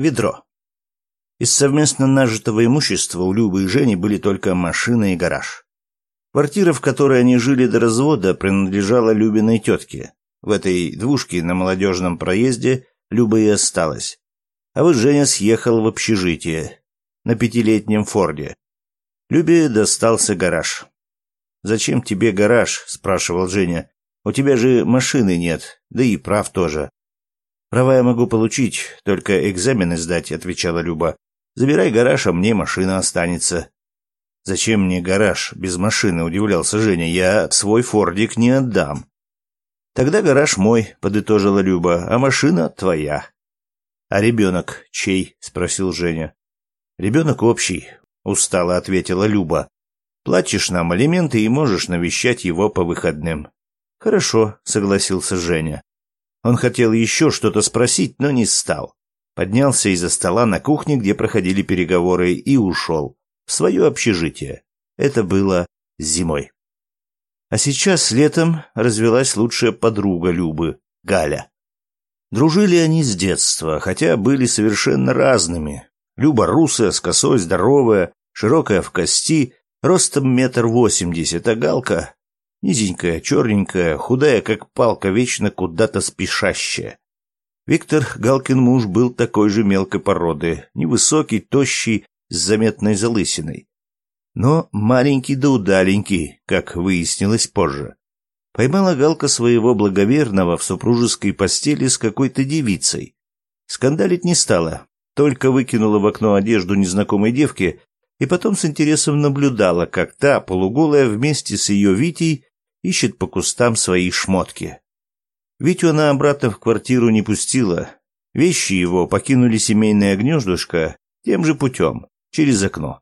Ведро. Из совместно нажитого имущества у Любы и Жени были только машина и гараж. Квартира, в которой они жили до развода, принадлежала Любиной тетке. В этой двушке на молодежном проезде Люба и осталась. А вот Женя съехал в общежитие на пятилетнем Форде. Любе достался гараж. «Зачем тебе гараж?» – спрашивал Женя. «У тебя же машины нет, да и прав тоже». «Права я могу получить, только экзамены сдать», – отвечала Люба. «Забирай гараж, а мне машина останется». «Зачем мне гараж без машины?» – удивлялся Женя. «Я свой фордик не отдам». «Тогда гараж мой», — подытожила Люба, — «а машина твоя». «А ребенок чей?» — спросил Женя. «Ребенок общий», — устало ответила Люба. «Платишь нам алименты и можешь навещать его по выходным». «Хорошо», — согласился Женя. Он хотел еще что-то спросить, но не стал. Поднялся из-за стола на кухне, где проходили переговоры, и ушел в свое общежитие. Это было зимой. А сейчас, летом, развелась лучшая подруга Любы, Галя. Дружили они с детства, хотя были совершенно разными. Люба русая, с косой, здоровая, широкая в кости, ростом метр восемьдесят, а Галка низенькая, черненькая, худая, как палка, вечно куда-то спешащая. Виктор, Галкин муж, был такой же мелкой породы, невысокий, тощий, с заметной залысиной но маленький да удаленький, как выяснилось позже. Поймала Галка своего благоверного в супружеской постели с какой-то девицей. Скандалить не стала, только выкинула в окно одежду незнакомой девки и потом с интересом наблюдала, как та, полуголая, вместе с ее Витей ищет по кустам свои шмотки. Витю она обратно в квартиру не пустила. Вещи его покинули семейное гнездышко тем же путем, через окно.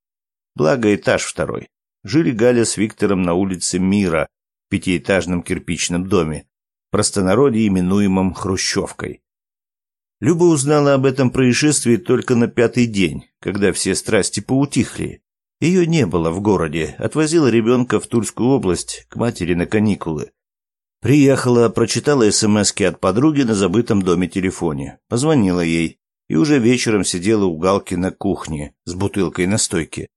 Благо, этаж второй. Жили Галя с Виктором на улице Мира, в пятиэтажном кирпичном доме, простонародье именуемом Хрущевкой. Люба узнала об этом происшествии только на пятый день, когда все страсти поутихли. Ее не было в городе, отвозила ребенка в Тульскую область к матери на каникулы. Приехала, прочитала СМСки от подруги на забытом доме телефоне, позвонила ей и уже вечером сидела у Галки на кухне с бутылкой на стойке.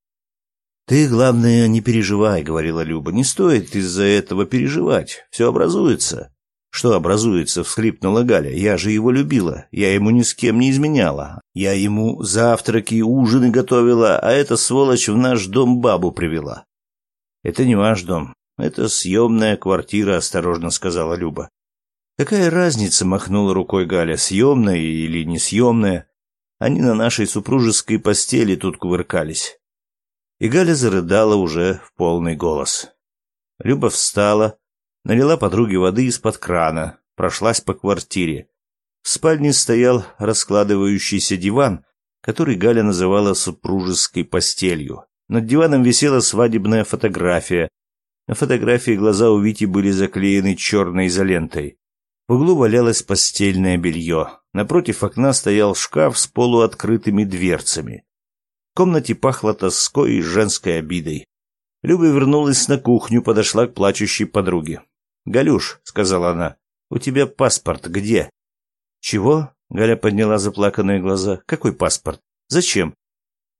«Ты, главное, не переживай», — говорила Люба. «Не стоит из-за этого переживать. Все образуется». «Что образуется?» — всхлипнула Галя. «Я же его любила. Я ему ни с кем не изменяла. Я ему завтраки, ужины готовила, а эта сволочь в наш дом бабу привела». «Это не ваш дом. Это съемная квартира», — осторожно сказала Люба. «Какая разница?» — махнула рукой Галя. «Съемная или несъемная? Они на нашей супружеской постели тут кувыркались. И Галя зарыдала уже в полный голос. Люба встала, налила подруге воды из-под крана, прошлась по квартире. В спальне стоял раскладывающийся диван, который Галя называла супружеской постелью. Над диваном висела свадебная фотография. На фотографии глаза у Вити были заклеены черной изолентой. В углу валялось постельное белье. Напротив окна стоял шкаф с полуоткрытыми дверцами. В комнате пахло тоской и женской обидой. Люба вернулась на кухню, подошла к плачущей подруге. «Галюш», — сказала она, — «у тебя паспорт где?» «Чего?» — Галя подняла заплаканные глаза. «Какой паспорт? Зачем?»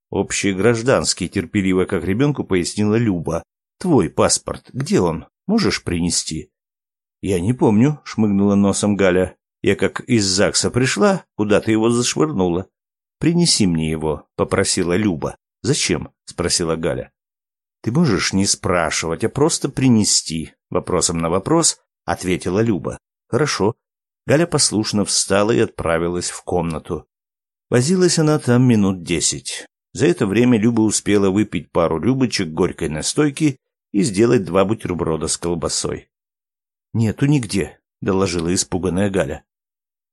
«Общий гражданский», — терпеливо, как ребенку пояснила Люба. «Твой паспорт. Где он? Можешь принести?» «Я не помню», — шмыгнула носом Галя. «Я как из ЗАГСа пришла, куда ты его зашвырнула. «Принеси мне его», — попросила Люба. «Зачем?» — спросила Галя. «Ты можешь не спрашивать, а просто принести», — вопросом на вопрос ответила Люба. «Хорошо». Галя послушно встала и отправилась в комнату. Возилась она там минут десять. За это время Люба успела выпить пару рюмочек горькой настойки и сделать два бутерброда с колбасой. «Нету нигде», — доложила испуганная Галя.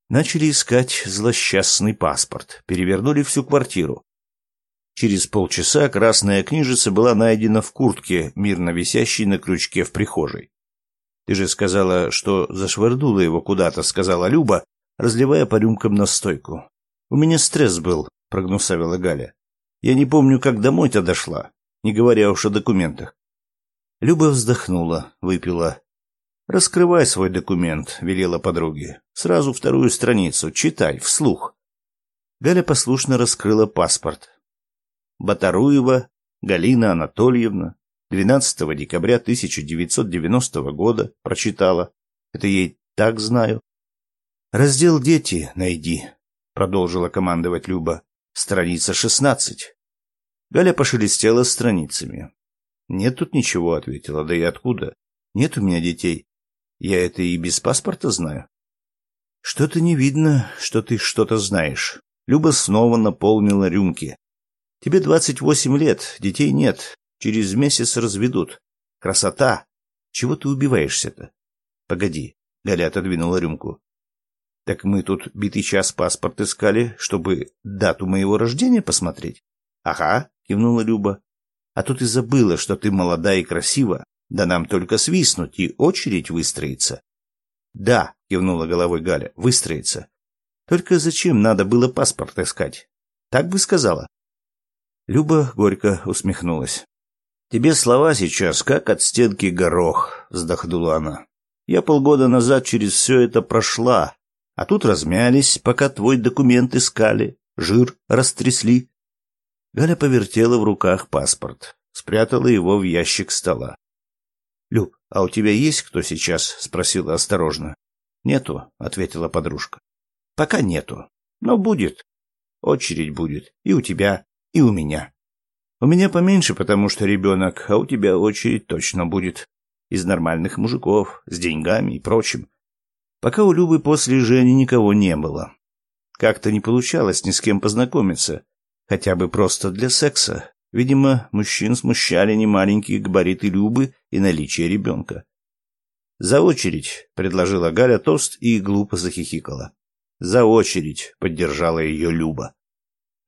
Начали искать злосчастный паспорт, перевернули всю квартиру. Через полчаса красная книжица была найдена в куртке, мирно висящей на крючке в прихожей. «Ты же сказала, что зашвырнула его куда-то», — сказала Люба, разливая по рюмкам настойку. «У меня стресс был», — прогнусавила Галя. «Я не помню, как домой-то дошла, не говоря уж о документах». Люба вздохнула, выпила, «Раскрывай свой документ», — велела подруге. «Сразу вторую страницу. Читай, вслух». Галя послушно раскрыла паспорт. Батаруева Галина Анатольевна, 12 декабря 1990 года, прочитала. Это ей так знаю. Раздел «Дети» найди, продолжила командовать Люба. Страница 16. Галя пошелестела страницами. «Нет тут ничего», — ответила. «Да и откуда? Нет у меня детей. Я это и без паспорта знаю». «Что-то не видно, что ты что-то знаешь». Люба снова наполнила рюмки. «Тебе двадцать восемь лет, детей нет. Через месяц разведут. Красота! Чего ты убиваешься-то?» «Погоди», — Галя отодвинула рюмку. «Так мы тут битый час паспорт искали, чтобы дату моего рождения посмотреть?» «Ага», — кивнула Люба. А тут и забыла, что ты молода и красива. Да нам только свистнуть, и очередь выстроится. Да, кивнула головой Галя, выстроится. Только зачем надо было паспорт искать? Так бы сказала. Люба горько усмехнулась. Тебе слова сейчас как от стенки горох, вздохнула она. Я полгода назад через все это прошла, а тут размялись, пока твой документ искали, жир растрясли. Галя повертела в руках паспорт, спрятала его в ящик стола. «Люб, а у тебя есть кто сейчас?» — спросила осторожно. «Нету», — ответила подружка. «Пока нету. Но будет. Очередь будет. И у тебя, и у меня. У меня поменьше, потому что ребенок, а у тебя очередь точно будет. Из нормальных мужиков, с деньгами и прочим. Пока у Любы после Жени никого не было. Как-то не получалось ни с кем познакомиться. Хотя бы просто для секса. Видимо, мужчин смущали немаленькие габариты Любы и наличие ребенка. «За очередь», — предложила Галя тост и глупо захихикала. «За очередь», — поддержала ее Люба.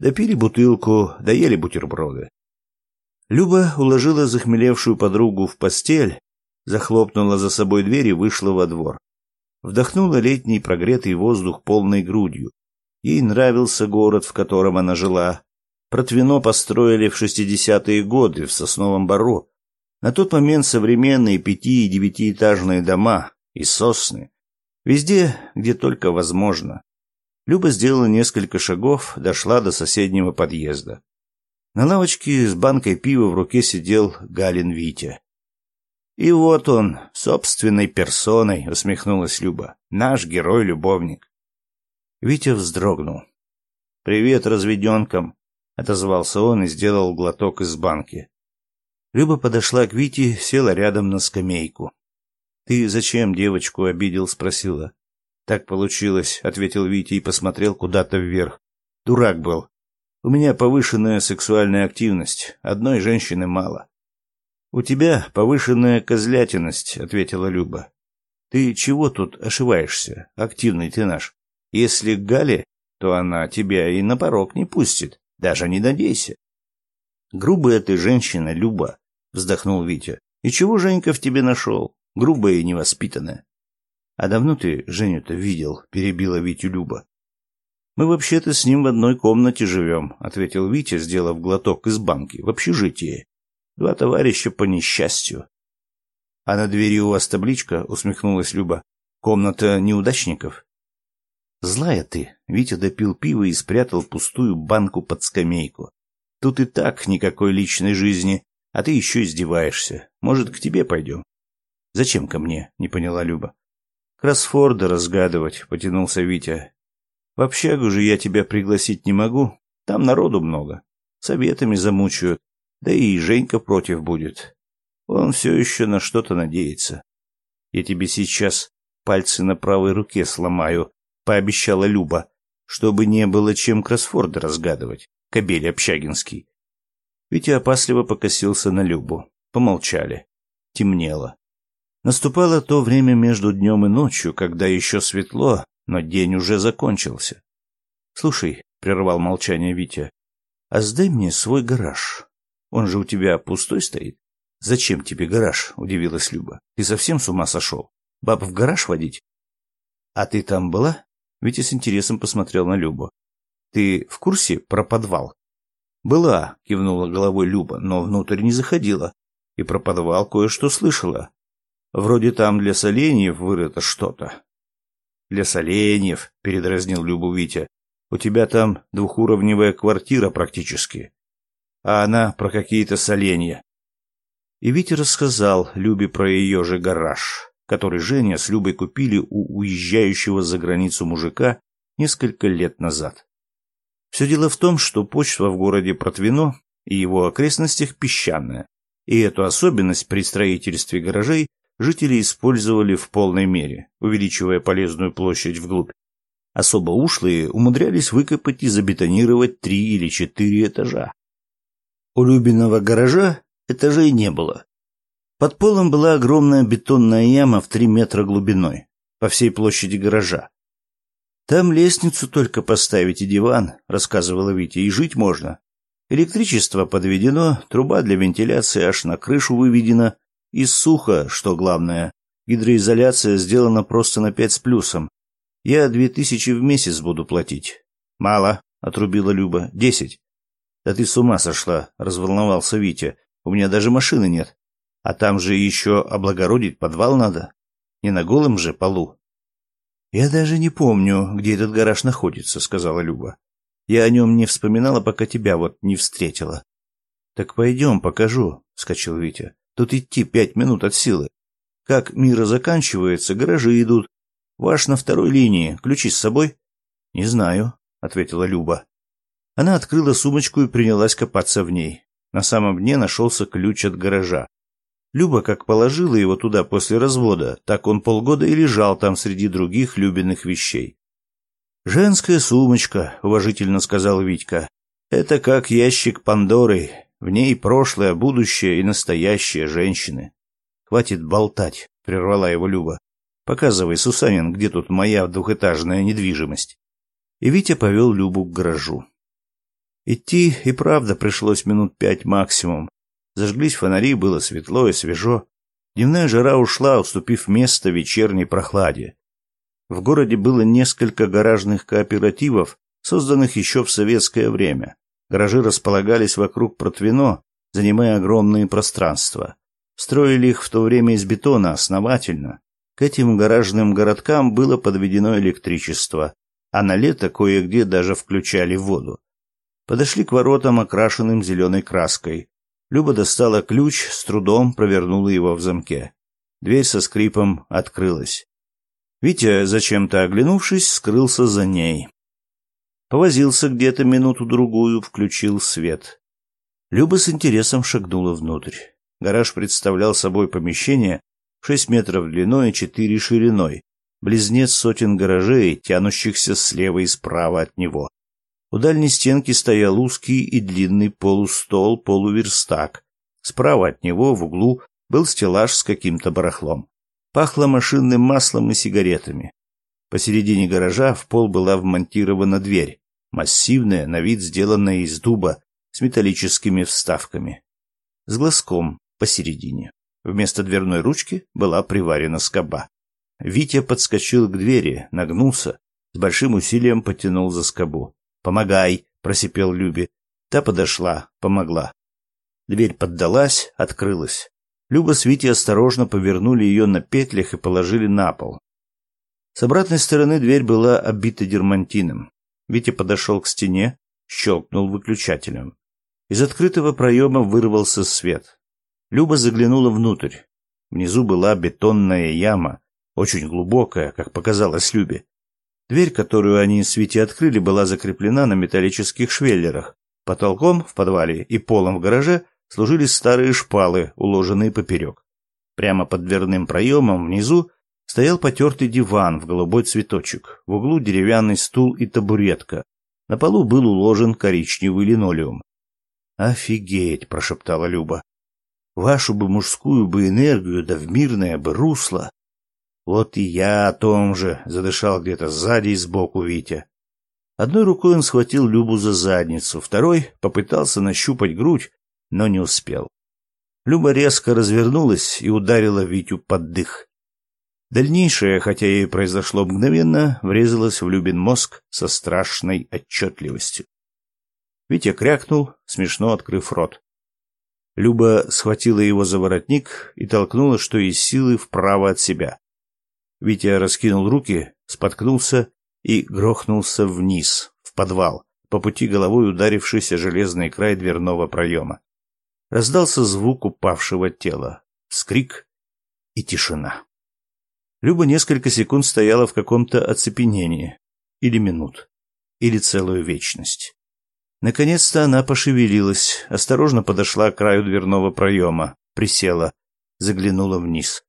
Допили бутылку, доели бутерброды. Люба уложила захмелевшую подругу в постель, захлопнула за собой дверь и вышла во двор. Вдохнула летний прогретый воздух полной грудью. Ей нравился город, в котором она жила, Протвино построили в 60-е годы в Сосновом Бару. На тот момент современные пяти- и девятиэтажные дома и сосны. Везде, где только возможно. Люба сделала несколько шагов, дошла до соседнего подъезда. На лавочке с банкой пива в руке сидел Галин Витя. «И вот он, собственной персоной», — усмехнулась Люба. «Наш герой-любовник». Витя вздрогнул. «Привет разведенкам», отозвался он и сделал глоток из банки. Люба подошла к Вите, села рядом на скамейку. Ты зачем девочку обидел, спросила. Так получилось, ответил Витя и посмотрел куда-то вверх. Дурак был. У меня повышенная сексуальная активность, одной женщины мало. У тебя повышенная козлятинность, ответила Люба. Ты чего тут ошиваешься? Активный ты наш. Если к Гале, то она тебя и на порог не пустит. Даже не надейся. Грубая ты женщина, Люба, вздохнул Витя. И чего Женька в тебе нашел? Грубая и невоспитанная. А давно ты Женю-то видел? Перебила Витю Люба. Мы вообще-то с ним в одной комнате живем, ответил Витя, сделав глоток из банки, в общежитии. Два товарища по несчастью. А на двери у вас табличка, усмехнулась Люба. Комната неудачников. Злая ты. Витя допил пиво и спрятал пустую банку под скамейку. Тут и так никакой личной жизни, а ты еще издеваешься. Может, к тебе пойдем? Зачем ко мне? Не поняла Люба. Кроссфорда разгадывать, потянулся Витя. В общагу же я тебя пригласить не могу. Там народу много. Советами замучают. Да и Женька против будет. Он все еще на что-то надеется. Я тебе сейчас пальцы на правой руке сломаю, пообещала Люба, чтобы не было чем кроссфорды разгадывать. Кобель Общагинский. Витя опасливо покосился на Любу. Помолчали. Темнело. Наступало то время между днем и ночью, когда еще светло, но день уже закончился. «Слушай», — прервал молчание Витя, — «а сдай мне свой гараж. Он же у тебя пустой стоит». «Зачем тебе гараж?» — удивилась Люба. «Ты совсем с ума сошел? Баб в гараж водить?» «А ты там была?» Витя с интересом посмотрел на Любу. «Ты в курсе про подвал?» «Была», — кивнула головой Люба, но внутрь не заходила. И про подвал кое-что слышала. Вроде там для соленьев вырыто что-то. «Для соленьев», — передразнил Любу Витя. У тебя там двухуровневая квартира практически. А она про какие-то соленья. И Витя рассказал Любе про ее же гараж, который Женя с Любой купили у уезжающего за границу мужика несколько лет назад. Все дело в том, что почва в городе Протвино и его окрестностях песчаная, и эту особенность при строительстве гаражей жители использовали в полной мере, увеличивая полезную площадь вглубь. Особо ушлые умудрялись выкопать и забетонировать три или четыре этажа. У Любиного гаража этажей не было. Под полом была огромная бетонная яма в три метра глубиной, по всей площади гаража. «Там лестницу только поставить и диван», — рассказывала Витя, — «и жить можно. Электричество подведено, труба для вентиляции аж на крышу выведена, и сухо, что главное. Гидроизоляция сделана просто на пять с плюсом, я две тысячи в месяц буду платить. Мало, отрубила Люба. Десять. Да ты с ума сошла, разволновался Витя. У меня даже машины нет. А там же еще облагородить подвал надо. Не на голом же полу. Я даже не помню, где этот гараж находится, сказала Люба. Я о нем не вспоминала, пока тебя вот не встретила. Так пойдем, покажу, вскочил Витя. Тут идти пять минут от силы. Как мира заканчивается, гаражи идут, Ваш на второй линии. Ключи с собой? Не знаю, ответила Люба. Она открыла сумочку и принялась копаться в ней. На самом дне нашелся ключ от гаража. Люба как положила его туда после развода, так он полгода и лежал там среди других любимых вещей. «Женская сумочка», — уважительно сказал Витька. «Это как ящик Пандоры. В ней прошлое, будущее и настоящее женщины». «Хватит болтать», — прервала его Люба. Показывай, Сусанин, где тут моя двухэтажная недвижимость. И Витя повел Любу к гаражу. Идти и правда пришлось минут пять максимум. Зажглись фонари, было светло и свежо. Дневная жара ушла, уступив место вечерней прохладе. В городе было несколько гаражных кооперативов, созданных еще в советское время. Гаражи располагались вокруг Протвино, занимая огромные пространства. Строили их в то время из бетона основательно, к этим гаражным городкам было подведено электричество, а на лето кое-где даже включали воду. Подошли к воротам, окрашенным зеленой краской. Люба достала ключ, с трудом провернула его в замке. Дверь со скрипом открылась. Витя, зачем-то оглянувшись, скрылся за ней. Повозился где-то минуту-другую, включил свет. Люба с интересом шагнула внутрь. Гараж представлял собой помещение, шесть метров длиной и четыре шириной, близнец сотен гаражей, тянущихся слева и справа от него. У дальней стенки стоял узкий и длинный полустол, полуверстак. Справа от него в углу был стеллаж с каким-то барахлом. Пахло машинным маслом и сигаретами. Посередине гаража в пол была вмонтирована дверь, массивная, на вид сделанная из дуба, с металлическими вставками. С глазком посередине. Вместо дверной ручки была приварена скоба. Витя подскочил к двери, нагнулся, с большим усилием потянул за скобу. «Помогай!» — просипел Любе. Та подошла, помогла. Дверь поддалась, открылась. Люба с Витей осторожно повернули ее на петлях и положили на пол. С обратной стороны дверь была обита дермантином. Витя подошел к стене, щелкнул выключателем. Из открытого проема вырвался свет. Люба заглянула внутрь. Внизу была бетонная яма, очень глубокая, как показалось Любе. Дверь, которую они с Витей открыли, была закреплена на металлических швеллерах. Потолком в подвале и полом в гараже служили старые шпалы, уложенные поперек. Прямо под дверным проемом внизу стоял потертый диван в голубой цветочек. В углу деревянный стул и табуретка. На полу был уложен коричневый линолеум. «Офигеть!» – прошептала Люба. Вашу бы мужскую бы энергию, да в мирное бы русло. Вот и я о том же, задышал где-то сзади и сбоку Витя. Одной рукой он схватил Любу за задницу, второй попытался нащупать грудь, но не успел. Люба резко развернулась и ударила Витю под дых. Дальнейшее, хотя и произошло мгновенно, врезалось в Любин мозг со страшной отчетливостью. Витя крякнул, смешно открыв рот. Люба схватила его за воротник и толкнула, что из силы, вправо от себя. Витя раскинул руки, споткнулся и грохнулся вниз, в подвал, по пути головой ударившийся железный край дверного проема. Раздался звук упавшего тела, скрик и тишина. Люба несколько секунд стояла в каком-то оцепенении, или минут, или целую вечность. Наконец-то она пошевелилась, осторожно подошла к краю дверного проема, присела, заглянула вниз.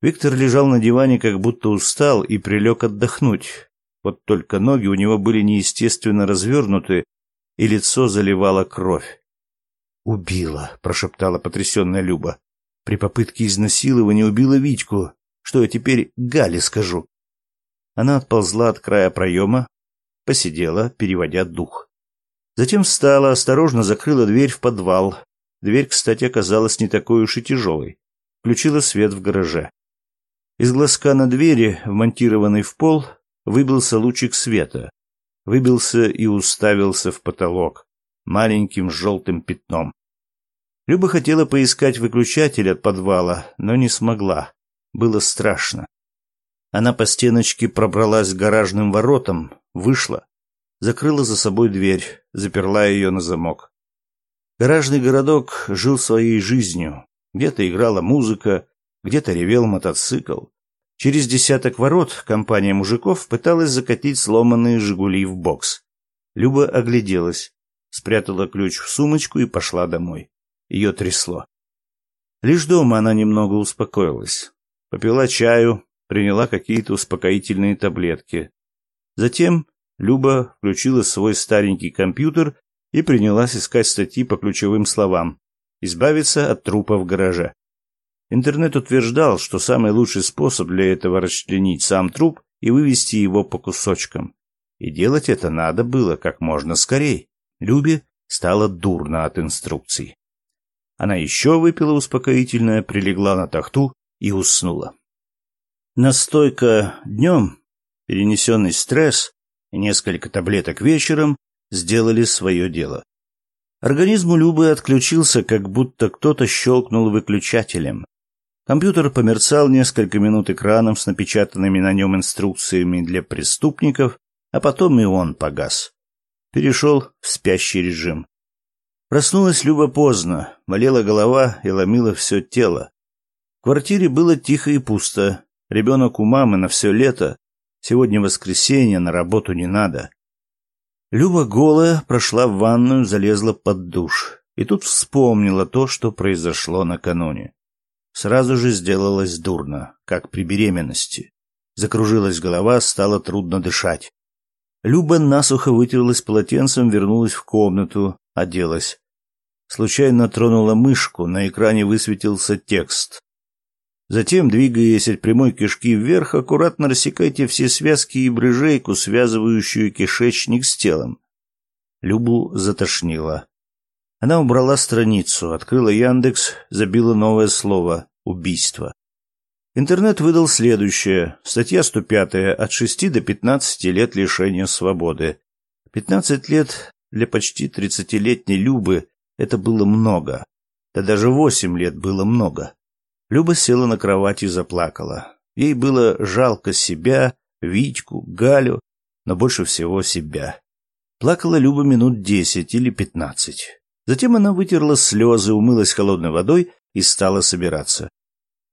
Виктор лежал на диване, как будто устал, и прилег отдохнуть. Вот только ноги у него были неестественно развернуты, и лицо заливало кровь. «Убила», — прошептала потрясенная Люба. «При попытке изнасилования убила Витьку. Что я теперь Гале скажу?» Она отползла от края проема, посидела, переводя дух. Затем встала, осторожно закрыла дверь в подвал. Дверь, кстати, оказалась не такой уж и тяжелой. Включила свет в гараже. Из глазка на двери, вмонтированной в пол, выбился лучик света. Выбился и уставился в потолок маленьким желтым пятном. Люба хотела поискать выключатель от подвала, но не смогла. Было страшно. Она по стеночке пробралась к гаражным воротам, вышла, закрыла за собой дверь, заперла ее на замок. Гаражный городок жил своей жизнью. Где-то играла музыка, где-то ревел мотоцикл. Через десяток ворот компания мужиков пыталась закатить сломанные «Жигули» в бокс. Люба огляделась, спрятала ключ в сумочку и пошла домой. Ее трясло. Лишь дома она немного успокоилась. Попила чаю, приняла какие-то успокоительные таблетки. Затем Люба включила свой старенький компьютер и принялась искать статьи по ключевым словам «Избавиться от трупа в гараже». Интернет утверждал, что самый лучший способ для этого расчленить сам труп и вывести его по кусочкам. И делать это надо было как можно скорее. Любе стало дурно от инструкций. Она еще выпила успокоительное, прилегла на тахту и уснула. Настойка днем, перенесенный стресс и несколько таблеток вечером сделали свое дело. Организм у Любы отключился, как будто кто-то щелкнул выключателем. Компьютер померцал несколько минут экраном с напечатанными на нем инструкциями для преступников, а потом и он погас. Перешел в спящий режим. Проснулась Люба поздно, болела голова и ломила все тело. Квартире было тихо и пусто, Ребенок у мамы на все лето. Сегодня воскресенье, на работу не надо. Люба голая прошла в ванную, залезла под душ. И тут вспомнила то, что произошло накануне. Сразу же сделалось дурно, как при беременности. Закружилась голова, стало трудно дышать. Люба насухо вытерлась полотенцем, вернулась в комнату, оделась. Случайно тронула мышку, на экране высветился текст. Затем, двигаясь от прямой кишки вверх, аккуратно рассекайте все связки и брыжейку, связывающую кишечник с телом. Любу затошнило. Она убрала страницу, открыла Яндекс, забила новое слово «убийство». Интернет выдал следующее. Статья 105. От 6 до 15 лет лишения свободы. 15 лет для почти 30-летней Любы – это было много. Да даже 8 лет было много. Люба села на кровать и заплакала. Ей было жалко себя, Витьку, Галю, но больше всего себя. Плакала Люба минут десять или пятнадцать. Затем она вытерла слезы, умылась холодной водой и стала собираться.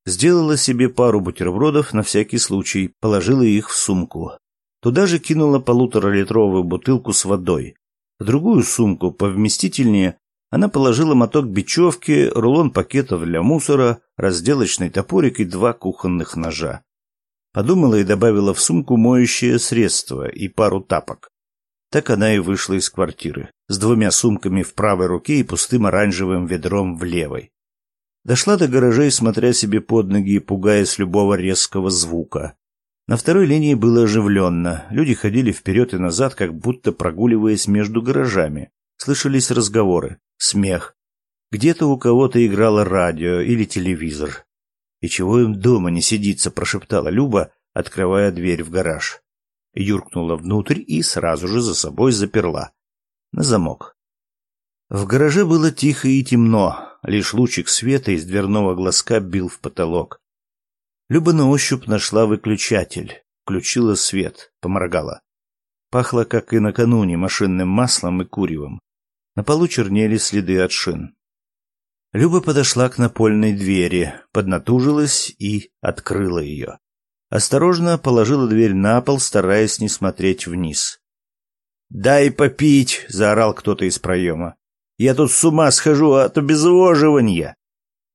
Сделала себе пару бутербродов на всякий случай, положила их в сумку. Туда же кинула полуторалитровую бутылку с водой. В другую сумку, повместительнее, она положила моток бечевки, рулон пакетов для мусора, разделочный топорик и два кухонных ножа. Подумала и добавила в сумку моющее средство и пару тапок. Так она и вышла из квартиры, с двумя сумками в правой руке и пустым оранжевым ведром в левой. Дошла до гаражей, смотря себе под ноги и пугаясь любого резкого звука. На второй линии было оживленно. Люди ходили вперед и назад, как будто прогуливаясь между гаражами. Слышались разговоры смех. Где-то у кого-то играло радио или телевизор. «И чего им дома не сидится?» – прошептала Люба, открывая дверь в гараж. Юркнула внутрь и сразу же за собой заперла. На замок. В гараже было тихо и темно, лишь лучик света из дверного глазка бил в потолок. Люба на ощупь нашла выключатель, включила свет, поморгала. Пахло, как и накануне, машинным маслом и куревом. На полу чернели следы от шин. Люба подошла к напольной двери, поднатужилась и открыла ее. Осторожно положила дверь на пол, стараясь не смотреть вниз. «Дай попить!» — заорал кто-то из проема. «Я тут с ума схожу от обезвоживания!»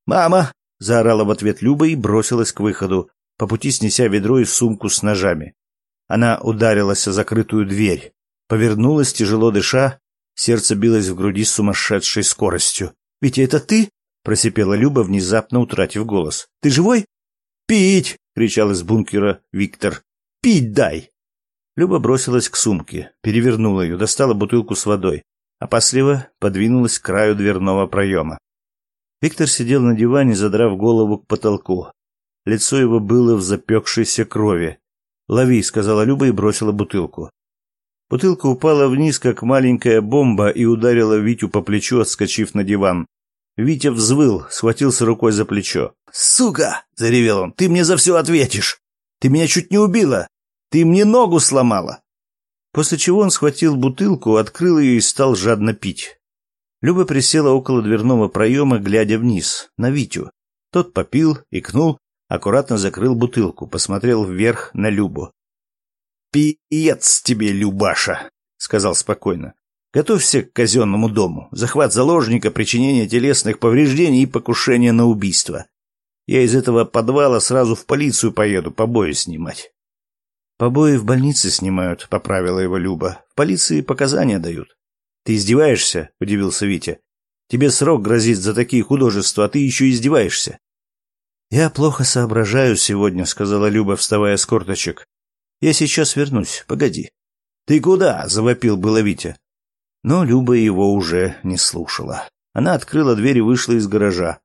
«Мама!» — заорала в ответ Люба и бросилась к выходу, по пути снеся ведро и сумку с ножами. Она ударилась о закрытую дверь, повернулась, тяжело дыша, сердце билось в груди с сумасшедшей скоростью. «Витя, это ты?» — просипела Люба, внезапно утратив голос. «Ты живой?» «Пить!» — кричал из бункера Виктор. «Пить дай!» Люба бросилась к сумке, перевернула ее, достала бутылку с водой, а опасливо подвинулась к краю дверного проема. Виктор сидел на диване, задрав голову к потолку. Лицо его было в запекшейся крови. «Лови», — сказала Люба и бросила бутылку. Бутылка упала вниз, как маленькая бомба, и ударила Витю по плечу, отскочив на диван. Витя взвыл, схватился рукой за плечо. «Сука!» — заревел он. «Ты мне за все ответишь! Ты меня чуть не убила! Ты мне ногу сломала!» После чего он схватил бутылку, открыл ее и стал жадно пить. Люба присела около дверного проема, глядя вниз, на Витю. Тот попил, икнул, аккуратно закрыл бутылку, посмотрел вверх на Любу. «Пиец тебе, Любаша!» — сказал спокойно. Готовься к казенному дому. Захват заложника, причинение телесных повреждений и покушение на убийство. Я из этого подвала сразу в полицию поеду, побои снимать. Побои в больнице снимают, поправила его Люба. В полиции показания дают. Ты издеваешься? удивился Витя. Тебе срок грозит за такие художества, а ты еще издеваешься. Я плохо соображаю сегодня, сказала Люба, вставая с корточек. Я сейчас вернусь. Погоди. Ты куда? завопил было Витя. Но Люба его уже не слушала. Она открыла дверь и вышла из гаража.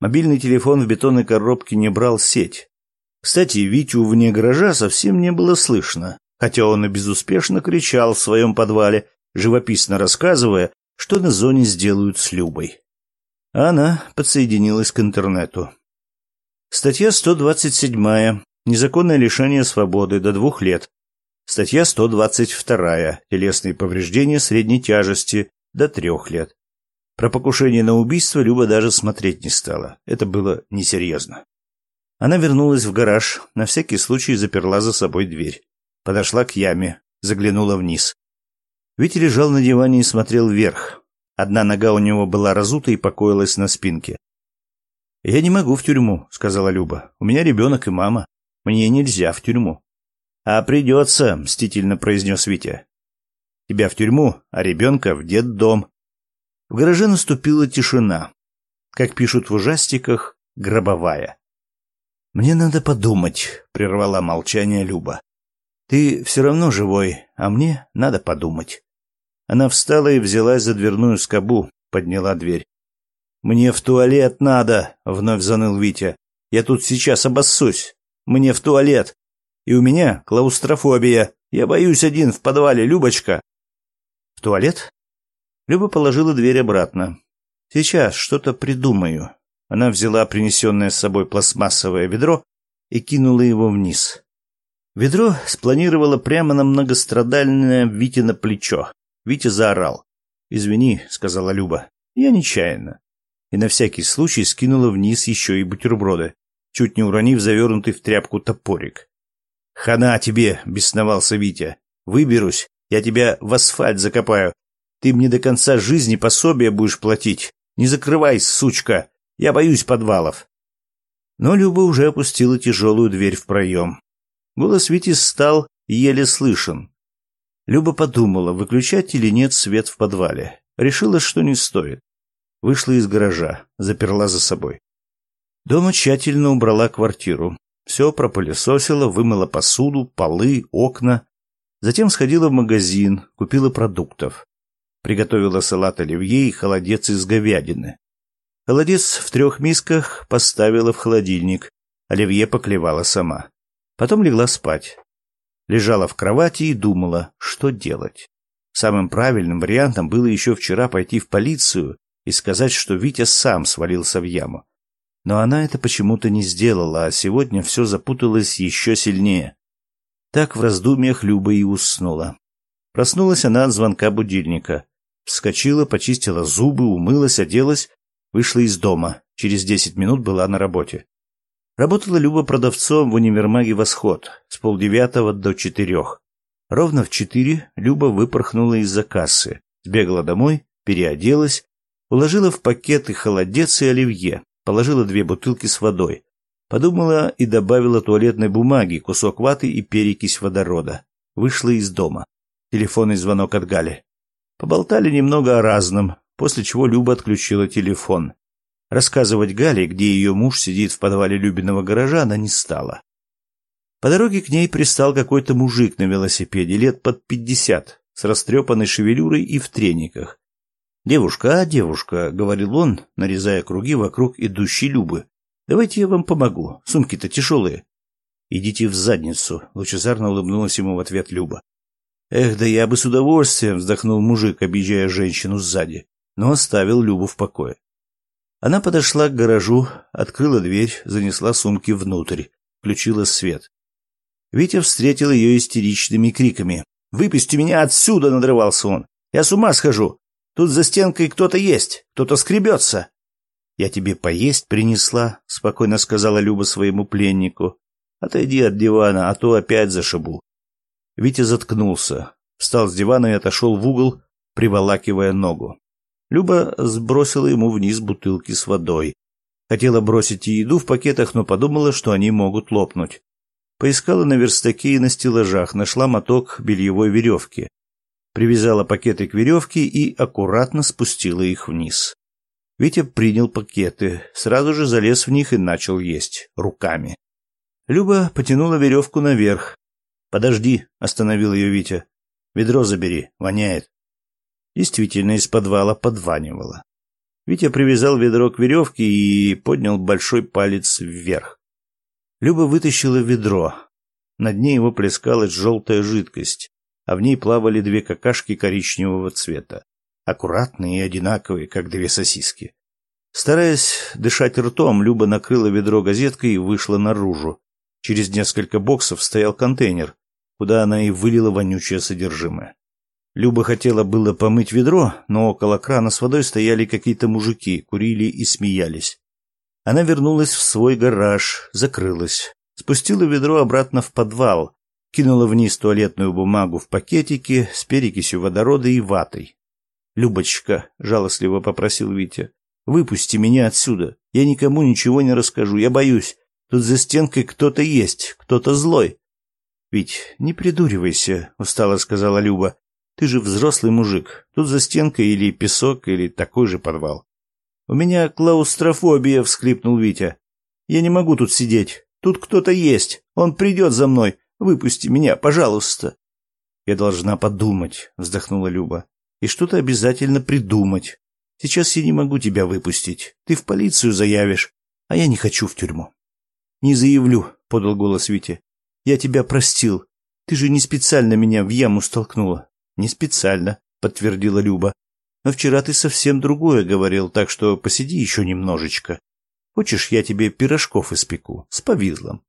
Мобильный телефон в бетонной коробке не брал сеть. Кстати, Витю вне гаража совсем не было слышно, хотя он и безуспешно кричал в своем подвале, живописно рассказывая, что на зоне сделают с Любой. Она подсоединилась к интернету. Статья 127. Незаконное лишение свободы до двух лет. Статья 122. Телесные повреждения средней тяжести до трех лет. Про покушение на убийство Люба даже смотреть не стала. Это было несерьезно. Она вернулась в гараж, на всякий случай заперла за собой дверь. Подошла к яме, заглянула вниз. Витя лежал на диване и смотрел вверх. Одна нога у него была разута и покоилась на спинке. «Я не могу в тюрьму», — сказала Люба. «У меня ребенок и мама. Мне нельзя в тюрьму». «А придется», — мстительно произнес Витя. «Тебя в тюрьму, а ребенка в детдом». В гараже наступила тишина. Как пишут в ужастиках, гробовая. «Мне надо подумать», — прервала молчание Люба. «Ты все равно живой, а мне надо подумать». Она встала и взялась за дверную скобу, подняла дверь. «Мне в туалет надо», — вновь заныл Витя. «Я тут сейчас обоссусь. Мне в туалет. И у меня клаустрофобия. Я боюсь один в подвале, Любочка. В туалет? Люба положила дверь обратно. Сейчас что-то придумаю. Она взяла принесенное с собой пластмассовое ведро и кинула его вниз. Ведро спланировало прямо на многострадальное Вите на плечо. Витя заорал. «Извини», — сказала Люба, — «я нечаянно». И на всякий случай скинула вниз еще и бутерброды, чуть не уронив завернутый в тряпку топорик. «Хана тебе!» — бесновался Витя. «Выберусь, я тебя в асфальт закопаю. Ты мне до конца жизни пособие будешь платить. Не закрывай, сучка! Я боюсь подвалов!» Но Люба уже опустила тяжелую дверь в проем. Голос Вити стал еле слышен. Люба подумала, выключать или нет свет в подвале. Решила, что не стоит. Вышла из гаража, заперла за собой. Дома тщательно убрала квартиру. Все пропылесосила, вымыла посуду, полы, окна. Затем сходила в магазин, купила продуктов. Приготовила салат оливье и холодец из говядины. Холодец в трех мисках поставила в холодильник. Оливье поклевала сама. Потом легла спать. Лежала в кровати и думала, что делать. Самым правильным вариантом было еще вчера пойти в полицию и сказать, что Витя сам свалился в яму. Но она это почему-то не сделала, а сегодня все запуталось еще сильнее. Так в раздумьях Люба и уснула. Проснулась она от звонка будильника. Вскочила, почистила зубы, умылась, оделась, вышла из дома. Через десять минут была на работе. Работала Люба продавцом в универмаге «Восход» с полдевятого до четырех. Ровно в четыре Люба выпорхнула из-за кассы, сбегала домой, переоделась, уложила в пакеты холодец и оливье, положила две бутылки с водой, подумала и добавила туалетной бумаги, кусок ваты и перекись водорода. Вышла из дома. Телефонный звонок от Гали. Поболтали немного о разном, после чего Люба отключила телефон. Рассказывать Гале, где ее муж сидит в подвале Любиного гаража, она не стала. По дороге к ней пристал какой-то мужик на велосипеде, лет под пятьдесят, с растрепанной шевелюрой и в трениках. «Девушка, а, девушка», — говорил он, нарезая круги вокруг идущей Любы. «Давайте я вам помогу. Сумки-то тяжелые». «Идите в задницу», — лучезарно улыбнулась ему в ответ Люба. «Эх, да я бы с удовольствием», — вздохнул мужик, объезжая женщину сзади, но оставил Любу в покое. Она подошла к гаражу, открыла дверь, занесла сумки внутрь, включила свет. Витя встретил ее истеричными криками. «Выпусти меня отсюда!» — надрывался он. «Я с ума схожу! Тут за стенкой кто-то есть, кто-то скребется!» «Я тебе поесть принесла», — спокойно сказала Люба своему пленнику. «Отойди от дивана, а то опять зашибу». Витя заткнулся, встал с дивана и отошел в угол, приволакивая ногу. Люба сбросила ему вниз бутылки с водой. Хотела бросить и еду в пакетах, но подумала, что они могут лопнуть. Поискала на верстаке и на стеллажах, нашла моток бельевой веревки. Привязала пакеты к веревке и аккуратно спустила их вниз. Витя принял пакеты, сразу же залез в них и начал есть руками. Люба потянула веревку наверх. «Подожди», — остановил ее Витя. «Ведро забери, воняет». Действительно, из подвала подванивало. Витя привязал ведро к веревке и поднял большой палец вверх. Люба вытащила ведро. На дне его плескалась желтая жидкость, а в ней плавали две какашки коричневого цвета, аккуратные и одинаковые, как две сосиски. Стараясь дышать ртом, Люба накрыла ведро газеткой и вышла наружу. Через несколько боксов стоял контейнер, куда она и вылила вонючее содержимое. Люба хотела было помыть ведро, но около крана с водой стояли какие-то мужики, курили и смеялись. Она вернулась в свой гараж, закрылась, спустила ведро обратно в подвал, кинула вниз туалетную бумагу в пакетике с перекисью водорода и ватой. «Любочка», — жалостливо попросил Витя, — «выпусти меня отсюда. Я никому ничего не расскажу. Я боюсь. Тут за стенкой кто-то есть, кто-то злой». «Вить, не придуривайся», — устало сказала Люба. «Ты же взрослый мужик. Тут за стенкой или песок, или такой же подвал. «У меня клаустрофобия», — всхлипнул Витя. «Я не могу тут сидеть. Тут кто-то есть. Он придет за мной. Выпусти меня, пожалуйста». «Я должна подумать», — вздохнула Люба. «И что-то обязательно придумать. Сейчас я не могу тебя выпустить. Ты в полицию заявишь, а я не хочу в тюрьму». «Не заявлю», — подал голос Витя. «Я тебя простил. Ты же не специально меня в яму столкнула». «Не специально», — подтвердила Люба. Но вчера ты совсем другое говорил, так что посиди еще немножечко. Хочешь, я тебе пирожков испеку с повидлом?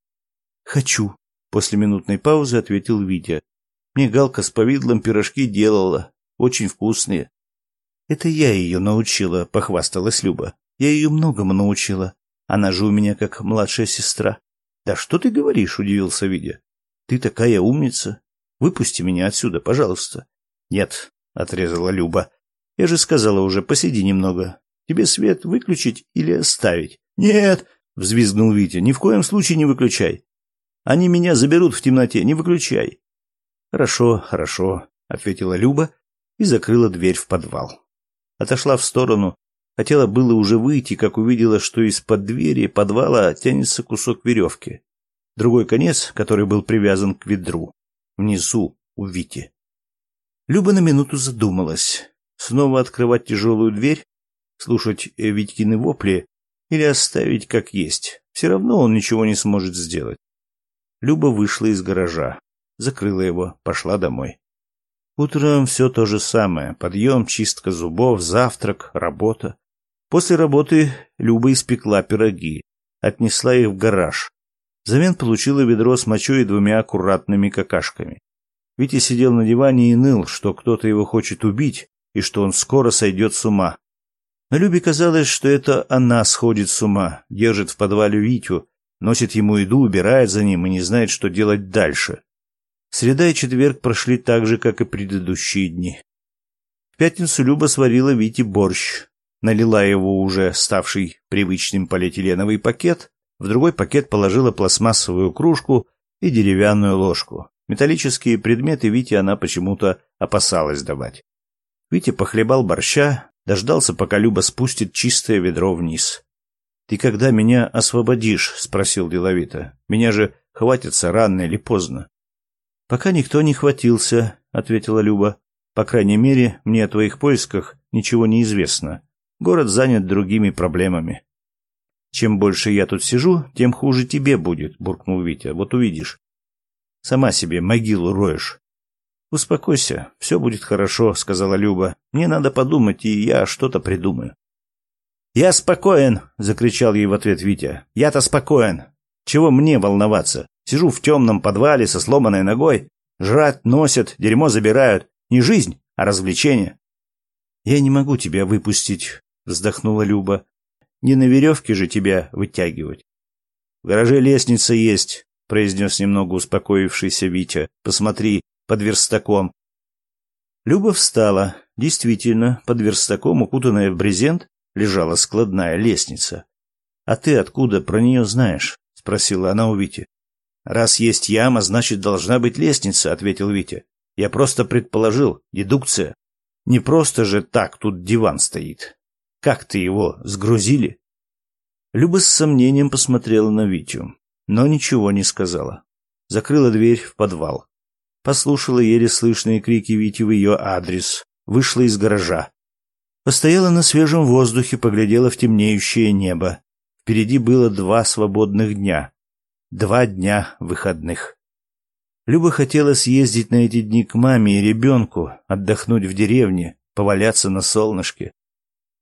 Хочу, после минутной паузы ответил Витя. Мне Галка с повидлом пирожки делала, очень вкусные. Это я ее научила, похвасталась Люба. Я ее многому научила. Она же у меня как младшая сестра. Да что ты говоришь, удивился Витя. Ты такая умница. Выпусти меня отсюда, пожалуйста. Нет, отрезала Люба. Я же сказала уже, посиди немного. Тебе свет выключить или оставить? Нет, взвизгнул Витя. Ни в коем случае не выключай. Они меня заберут в темноте, не выключай. Хорошо, хорошо, ответила Люба и закрыла дверь в подвал. Отошла в сторону, хотела было уже выйти, как увидела, что из-под двери подвала тянется кусок веревки. Другой конец, который был привязан к ведру, внизу у Вити. Люба на минуту задумалась снова открывать тяжелую дверь, слушать Витькины вопли или оставить как есть. Все равно он ничего не сможет сделать. Люба вышла из гаража, закрыла его, пошла домой. Утром все то же самое. Подъем, чистка зубов, завтрак, работа. После работы Люба испекла пироги, отнесла их в гараж. Взамен получила ведро с мочой и двумя аккуратными какашками. Витя сидел на диване и ныл, что кто-то его хочет убить и что он скоро сойдет с ума. Но Любе казалось, что это она сходит с ума, держит в подвале Витю, носит ему еду, убирает за ним и не знает, что делать дальше. Среда и четверг прошли так же, как и предыдущие дни. В пятницу Люба сварила Вите борщ, налила его уже ставший привычным полиэтиленовый пакет, в другой пакет положила пластмассовую кружку и деревянную ложку. Металлические предметы Вите она почему-то опасалась давать. Витя похлебал борща, дождался, пока Люба спустит чистое ведро вниз. «Ты когда меня освободишь?» — спросил деловито. «Меня же хватится рано или поздно». «Пока никто не хватился», — ответила Люба. «По крайней мере, мне о твоих поисках ничего не известно. Город занят другими проблемами». «Чем больше я тут сижу, тем хуже тебе будет», — буркнул Витя. «Вот увидишь. Сама себе могилу роешь». «Успокойся, все будет хорошо», — сказала Люба. «Мне надо подумать, и я что-то придумаю». «Я спокоен!» — закричал ей в ответ Витя. «Я-то спокоен! Чего мне волноваться? Сижу в темном подвале со сломанной ногой. Жрать носят, дерьмо забирают. Не жизнь, а развлечение». «Я не могу тебя выпустить», — вздохнула Люба. «Не на веревке же тебя вытягивать». «В гараже лестница есть», — произнес немного успокоившийся Витя. «Посмотри, под верстаком». Люба встала. Действительно, под верстаком, укутанная в брезент, лежала складная лестница. «А ты откуда про нее знаешь?» — спросила она у Вити. «Раз есть яма, значит, должна быть лестница», — ответил Витя. «Я просто предположил. Дедукция. Не просто же так тут диван стоит. Как ты его, сгрузили?» Люба с сомнением посмотрела на Витю, но ничего не сказала. Закрыла дверь в подвал. Послушала еле слышные крики Вити в ее адрес. Вышла из гаража. Постояла на свежем воздухе, поглядела в темнеющее небо. Впереди было два свободных дня. Два дня выходных. Люба хотела съездить на эти дни к маме и ребенку, отдохнуть в деревне, поваляться на солнышке.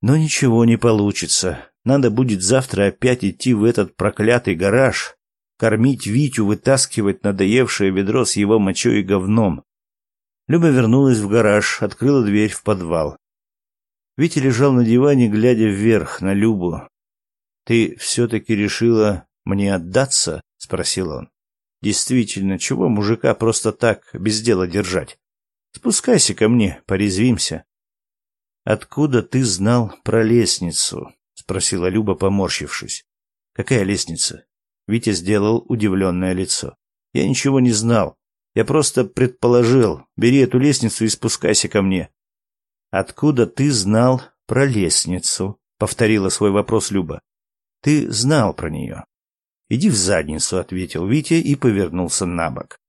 Но ничего не получится. Надо будет завтра опять идти в этот проклятый гараж, кормить Витю, вытаскивать надоевшее ведро с его мочой и говном. Люба вернулась в гараж, открыла дверь в подвал. Витя лежал на диване, глядя вверх на Любу. «Ты все-таки решила мне отдаться?» — спросил он. «Действительно, чего мужика просто так, без дела держать? Спускайся ко мне, порезвимся». «Откуда ты знал про лестницу?» — спросила Люба, поморщившись. «Какая лестница?» Витя сделал удивленное лицо. «Я ничего не знал. Я просто предположил. Бери эту лестницу и спускайся ко мне. «Откуда ты знал про лестницу?» — повторила свой вопрос Люба. «Ты знал про нее». «Иди в задницу», — ответил Витя и повернулся на бок.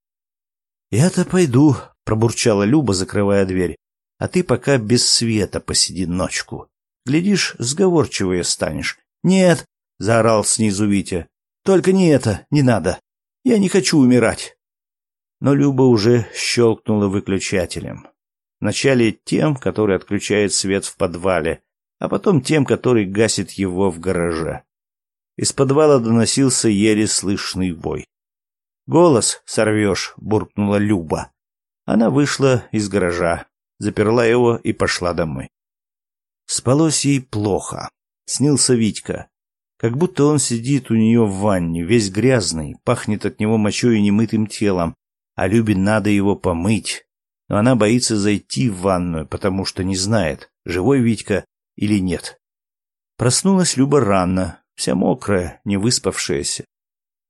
«Я-то пойду», — пробурчала Люба, закрывая дверь. «А ты пока без света посиди ночку. Глядишь, сговорчивая станешь». «Нет», — заорал снизу Витя. «Только не это, не надо. Я не хочу умирать». Но Люба уже щелкнула выключателем. Вначале тем, который отключает свет в подвале, а потом тем, который гасит его в гараже. Из подвала доносился еле слышный вой. «Голос сорвешь», — буркнула Люба. Она вышла из гаража, заперла его и пошла домой. Спалось ей плохо. Снился Витька. Как будто он сидит у нее в ванне, весь грязный, пахнет от него мочой и немытым телом, а Любе надо его помыть, но она боится зайти в ванную, потому что не знает, живой Витька или нет. Проснулась Люба рано, вся мокрая, не выспавшаяся.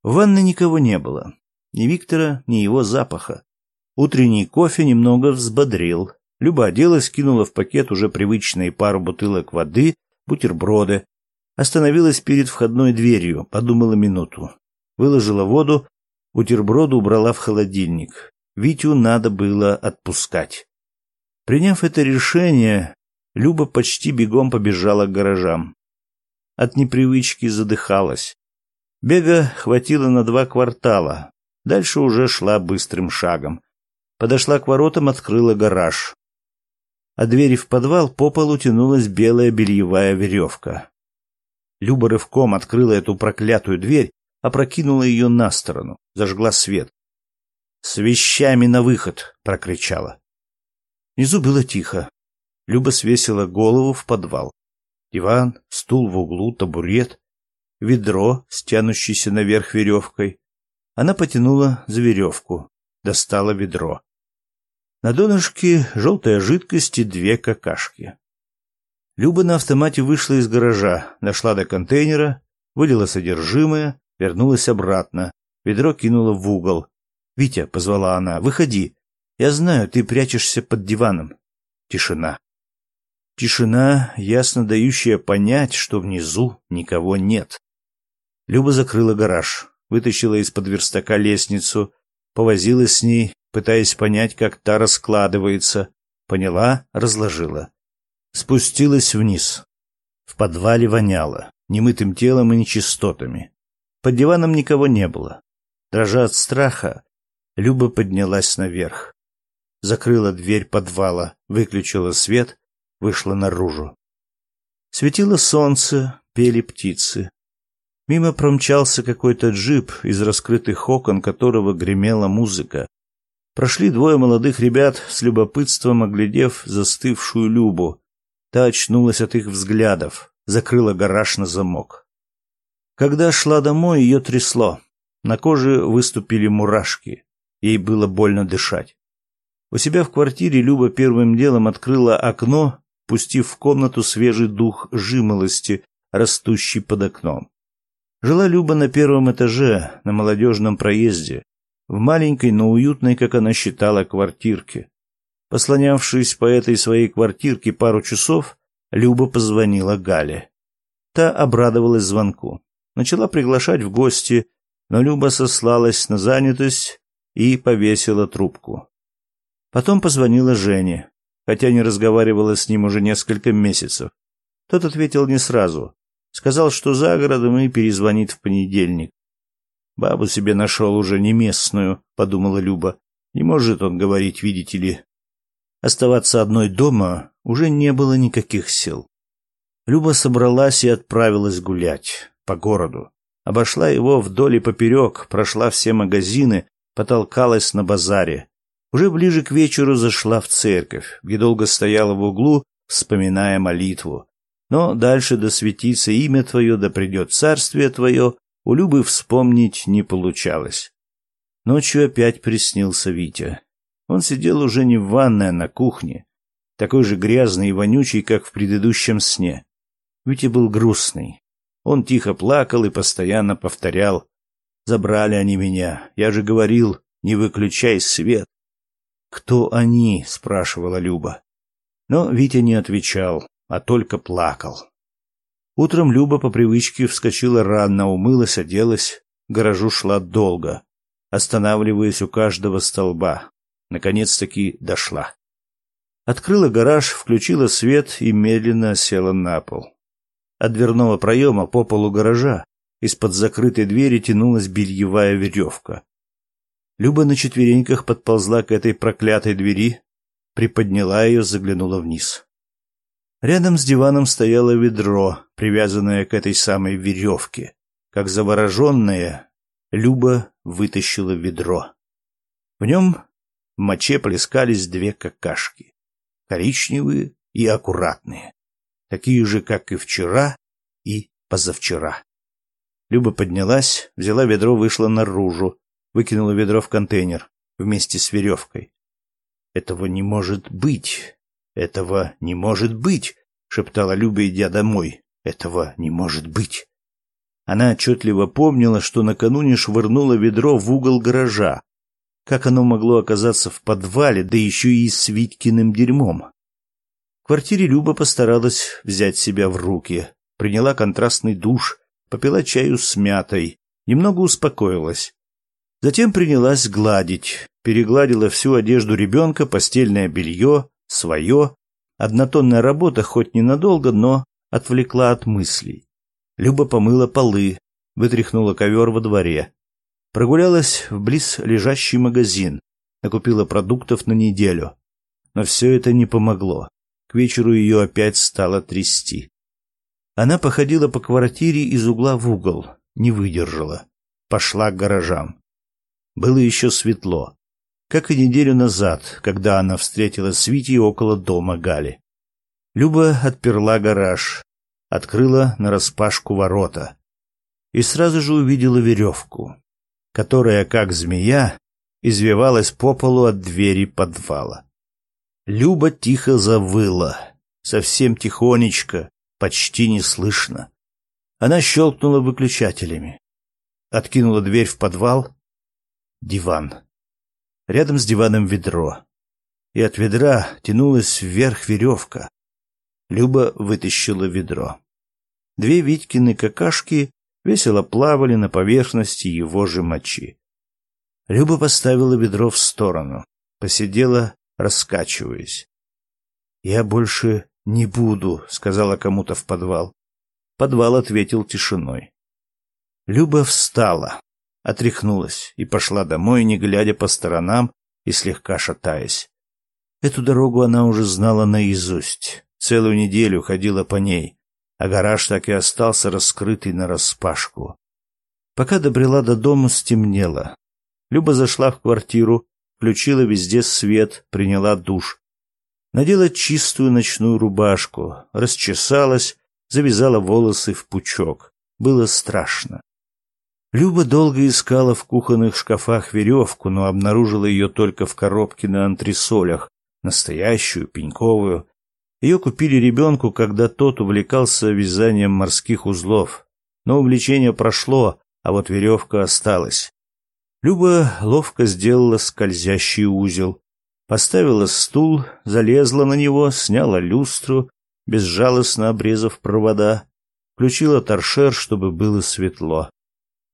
В ванной никого не было. Ни Виктора, ни его запаха. Утренний кофе немного взбодрил. Люба оделась, кинула в пакет уже привычные пару бутылок воды, бутерброды. Остановилась перед входной дверью, подумала минуту. Выложила воду, бутерброды убрала в холодильник. Витю надо было отпускать. Приняв это решение, Люба почти бегом побежала к гаражам. От непривычки задыхалась. Бега хватило на два квартала. Дальше уже шла быстрым шагом. Подошла к воротам, открыла гараж. А двери в подвал по полу тянулась белая бельевая веревка. Люба рывком открыла эту проклятую дверь, опрокинула ее на сторону, зажгла свет. «С вещами на выход!» — прокричала. Внизу было тихо. Люба свесила голову в подвал. Диван, стул в углу, табурет, ведро, стянущееся наверх веревкой. Она потянула за веревку, достала ведро. На донышке желтая жидкость и две какашки. Люба на автомате вышла из гаража, дошла до контейнера, вылила содержимое, вернулась обратно. Ведро кинула в угол. «Витя», — позвала она, — «выходи. Я знаю, ты прячешься под диваном». Тишина. Тишина, ясно дающая понять, что внизу никого нет. Люба закрыла гараж, вытащила из-под верстака лестницу, повозилась с ней, пытаясь понять, как та раскладывается. Поняла, разложила. Спустилась вниз. В подвале воняло, немытым телом и нечистотами. Под диваном никого не было. Дрожа от страха, Люба поднялась наверх. Закрыла дверь подвала, выключила свет, вышла наружу. Светило солнце, пели птицы. Мимо промчался какой-то джип, из раскрытых окон которого гремела музыка. Прошли двое молодых ребят, с любопытством оглядев застывшую Любу. Та очнулась от их взглядов, закрыла гараж на замок. Когда шла домой, ее трясло. На коже выступили мурашки. Ей было больно дышать. У себя в квартире Люба первым делом открыла окно, пустив в комнату свежий дух жимолости, растущий под окном. Жила Люба на первом этаже, на молодежном проезде, в маленькой, но уютной, как она считала, квартирке. Послонявшись по этой своей квартирке пару часов, Люба позвонила Гале. Та обрадовалась звонку. Начала приглашать в гости, но Люба сослалась на занятость и повесила трубку. Потом позвонила Жене, хотя не разговаривала с ним уже несколько месяцев. Тот ответил не сразу. Сказал, что за городом и перезвонит в понедельник. Бабу себе нашел уже не местную, подумала Люба. Не может он говорить, видите ли, Оставаться одной дома уже не было никаких сил. Люба собралась и отправилась гулять по городу. Обошла его вдоль и поперек, прошла все магазины, потолкалась на базаре. Уже ближе к вечеру зашла в церковь, где долго стояла в углу, вспоминая молитву. Но дальше да светится имя твое, да придет царствие твое, у Любы вспомнить не получалось. Ночью опять приснился Витя. Он сидел уже не в ванной, а на кухне, такой же грязный и вонючий, как в предыдущем сне. Витя был грустный. Он тихо плакал и постоянно повторял «Забрали они меня. Я же говорил, не выключай свет». «Кто они?» — спрашивала Люба. Но Витя не отвечал, а только плакал. Утром Люба по привычке вскочила рано, умылась, оделась, к гаражу шла долго, останавливаясь у каждого столба. Наконец-таки дошла. Открыла гараж, включила свет и медленно села на пол. От дверного проема по полу гаража из-под закрытой двери тянулась бельевая веревка. Люба на четвереньках подползла к этой проклятой двери, приподняла ее, заглянула вниз. Рядом с диваном стояло ведро, привязанное к этой самой веревке. Как завороженная, Люба вытащила ведро. В нем в моче плескались две какашки. Коричневые и аккуратные. Такие же, как и вчера и позавчера. Люба поднялась, взяла ведро, вышла наружу, выкинула ведро в контейнер вместе с веревкой. «Этого не может быть! Этого не может быть!» — шептала Люба, идя домой. «Этого не может быть!» Она отчетливо помнила, что накануне швырнула ведро в угол гаража, как оно могло оказаться в подвале, да еще и с Витькиным дерьмом? В квартире Люба постаралась взять себя в руки. Приняла контрастный душ, попила чаю с мятой, немного успокоилась. Затем принялась гладить. Перегладила всю одежду ребенка, постельное белье, свое. Однотонная работа хоть ненадолго, но отвлекла от мыслей. Люба помыла полы, вытряхнула ковер во дворе, Прогулялась в близ лежащий магазин, накупила продуктов на неделю. Но все это не помогло. К вечеру ее опять стало трясти. Она походила по квартире из угла в угол, не выдержала. Пошла к гаражам. Было еще светло. как и неделю назад, когда она встретила с Витей около дома Гали. Люба отперла гараж, открыла нараспашку ворота и сразу же увидела веревку, которая, как змея, извивалась по полу от двери подвала. Люба тихо завыла, совсем тихонечко, почти не слышно. Она щелкнула выключателями, откинула дверь в подвал. Диван. Рядом с диваном ведро. И от ведра тянулась вверх веревка. Люба вытащила ведро. Две Витькины какашки весело плавали на поверхности его же мочи. Люба поставила ведро в сторону, посидела, раскачиваясь. «Я больше не буду», — сказала кому-то в подвал. Подвал ответил тишиной. Люба встала, отряхнулась и пошла домой, не глядя по сторонам и слегка шатаясь. Эту дорогу она уже знала наизусть. Целую неделю ходила по ней, а гараж так и остался раскрытый нараспашку. Пока добрела до дома, стемнело. Люба зашла в квартиру, включила везде свет, приняла душ. Надела чистую ночную рубашку, расчесалась, завязала волосы в пучок. Было страшно. Люба долго искала в кухонных шкафах веревку, но обнаружила ее только в коробке на антресолях, настоящую, пеньковую, ее купили ребенку, когда тот увлекался вязанием морских узлов. Но увлечение прошло, а вот веревка осталась. Люба ловко сделала скользящий узел, поставила стул, залезла на него, сняла люстру, безжалостно обрезав провода, включила торшер, чтобы было светло.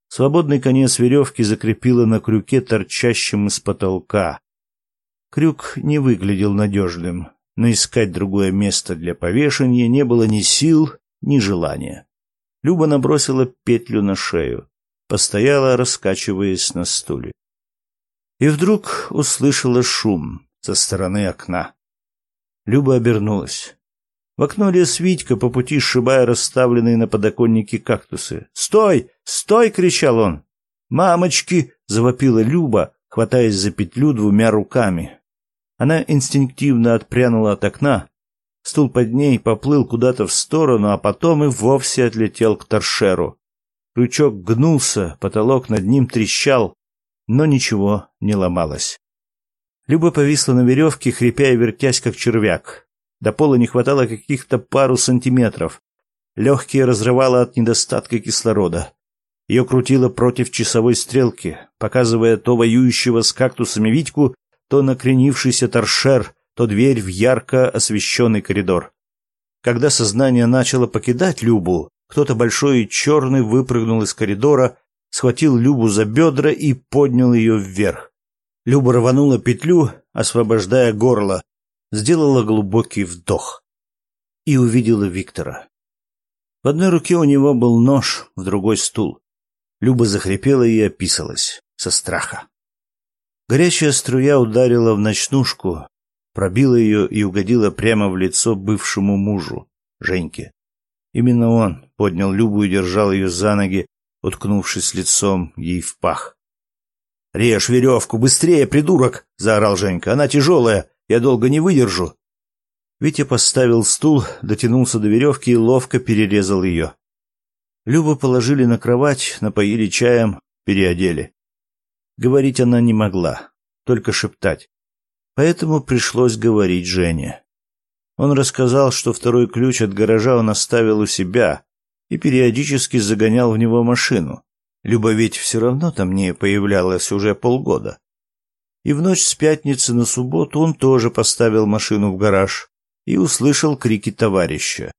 Свободный конец веревки закрепила на крюке, торчащем из потолка. Крюк не выглядел надежным, но искать другое место для повешения не было ни сил, ни желания. Люба набросила петлю на шею, постояла, раскачиваясь на стуле. И вдруг услышала шум со стороны окна. Люба обернулась. В окно лез Витька, по пути сшибая расставленные на подоконнике кактусы. «Стой! Стой!» — кричал он. «Мамочки!» — завопила Люба, хватаясь за петлю двумя руками. Она инстинктивно отпрянула от окна. Стул под ней поплыл куда-то в сторону, а потом и вовсе отлетел к торшеру. Крючок гнулся, потолок над ним трещал, но ничего не ломалось. Люба повисла на веревке, хрипя и вертясь, как червяк. До пола не хватало каких-то пару сантиметров. Легкие разрывало от недостатка кислорода. Ее крутило против часовой стрелки, показывая то воюющего с кактусами Витьку, то накренившийся торшер, то дверь в ярко освещенный коридор. Когда сознание начало покидать Любу, кто-то большой и черный выпрыгнул из коридора, схватил Любу за бедра и поднял ее вверх. Люба рванула петлю, освобождая горло, сделала глубокий вдох и увидела Виктора. В одной руке у него был нож, в другой стул. Люба захрипела и описалась со страха. Горячая струя ударила в ночнушку, пробила ее и угодила прямо в лицо бывшему мужу, Женьке. Именно он поднял Любу и держал ее за ноги, уткнувшись лицом ей в пах. «Режь веревку, быстрее, придурок!» — заорал Женька. «Она тяжелая, я долго не выдержу». Витя поставил стул, дотянулся до веревки и ловко перерезал ее. Любу положили на кровать, напоили чаем, переодели. Говорить она не могла, только шептать. Поэтому пришлось говорить Жене. Он рассказал, что второй ключ от гаража он оставил у себя и периодически загонял в него машину. Люба ведь все равно там не появлялась уже полгода. И в ночь с пятницы на субботу он тоже поставил машину в гараж и услышал крики товарища.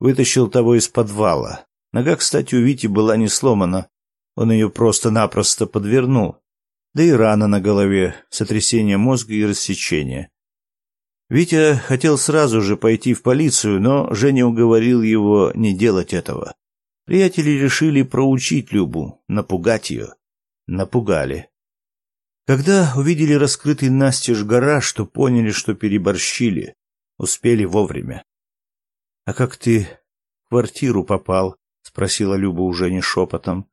Вытащил того из подвала. Нога, кстати, у Вити была не сломана. Он ее просто-напросто подвернул да и рана на голове, сотрясение мозга и рассечение. Витя хотел сразу же пойти в полицию, но Женя уговорил его не делать этого. Приятели решили проучить Любу, напугать ее. Напугали. Когда увидели раскрытый настежь гараж, то поняли, что переборщили. Успели вовремя. — А как ты в квартиру попал? — спросила Люба уже не шепотом.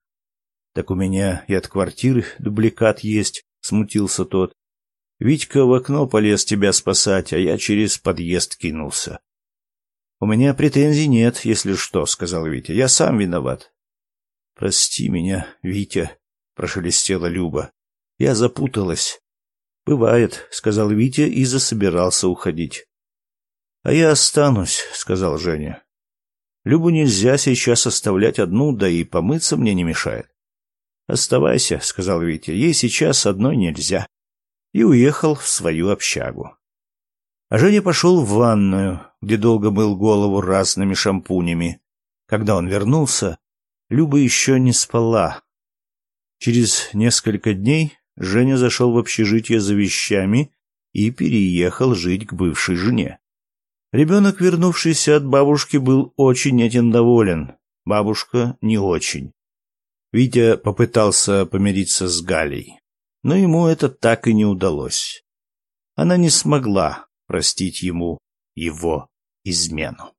Так у меня и от квартиры дубликат есть, смутился тот. Витька в окно полез тебя спасать, а я через подъезд кинулся. У меня претензий нет, если что, сказал Витя. Я сам виноват. Прости меня, Витя, прошелестела Люба. Я запуталась. Бывает, сказал Витя и засобирался уходить. А я останусь, сказал Женя. Любу нельзя сейчас оставлять одну, да и помыться мне не мешает. Оставайся, сказал Витя. Ей сейчас одной нельзя. И уехал в свою общагу. А Женя пошел в ванную, где долго мыл голову разными шампунями. Когда он вернулся, Люба еще не спала. Через несколько дней Женя зашел в общежитие за вещами и переехал жить к бывшей жене. Ребенок, вернувшийся от бабушки, был очень этим доволен. Бабушка не очень. Витя попытался помириться с Галей, но ему это так и не удалось. Она не смогла простить ему его измену.